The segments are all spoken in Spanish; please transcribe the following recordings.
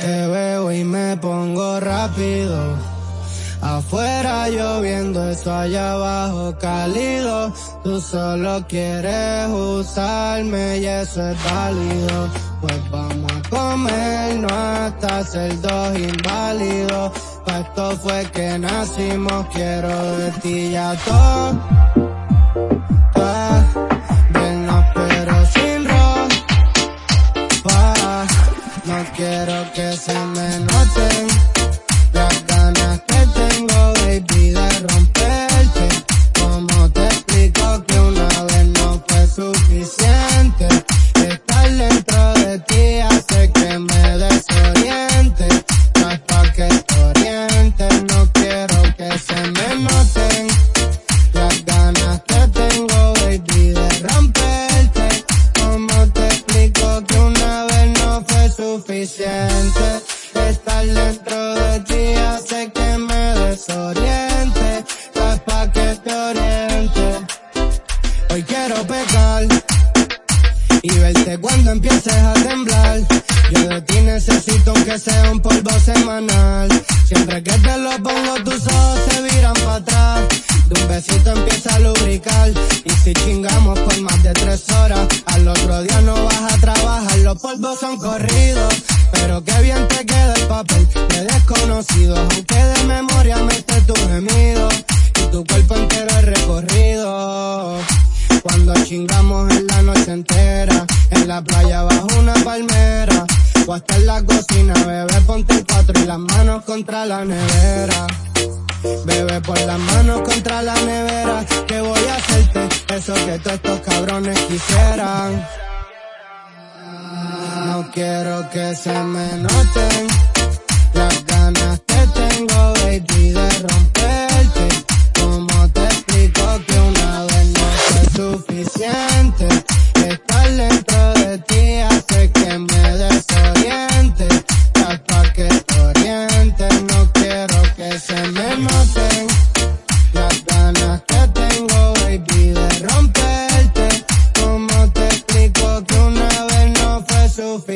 Te veo y me pongo rápido. Afuera lloviendo, eso allá abajo cálido. Tú solo quieres usarme y eso es válido. Pues vamos a comer, no hasta ser dos inválidos. Pa' esto fue que nacimos, quiero de ti ya todo. Se me noten Estar dentro de ti hace que me desoriente. Pa' que te oriente. Hoy quiero pecar y verte cuando empieces a temblar. Yo de ti necesito aunque sea un polvo semanal. Siempre que te lo pongo tus ojos se viran para atrás. De un besito empieza a lubricar. Y si chingamos por más de tres horas, al otro día no vas a trabajar. Los polvos son corridos. Pero qué bien te queda el papel de desconocido, aunque de memoria mete tu gemido y tu cuerpo entero es recorrido. Cuando chingamos en la noche entera, en la playa bajo una palmera, o hasta en la cocina, bebé ponte el cuatro y las manos contra la nevera. Bebé por las manos contra la nevera, que voy a hacerte eso que todos estos cabrones quisieran quiero que se me noten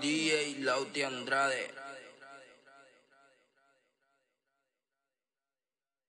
DJ Lauti Andrade.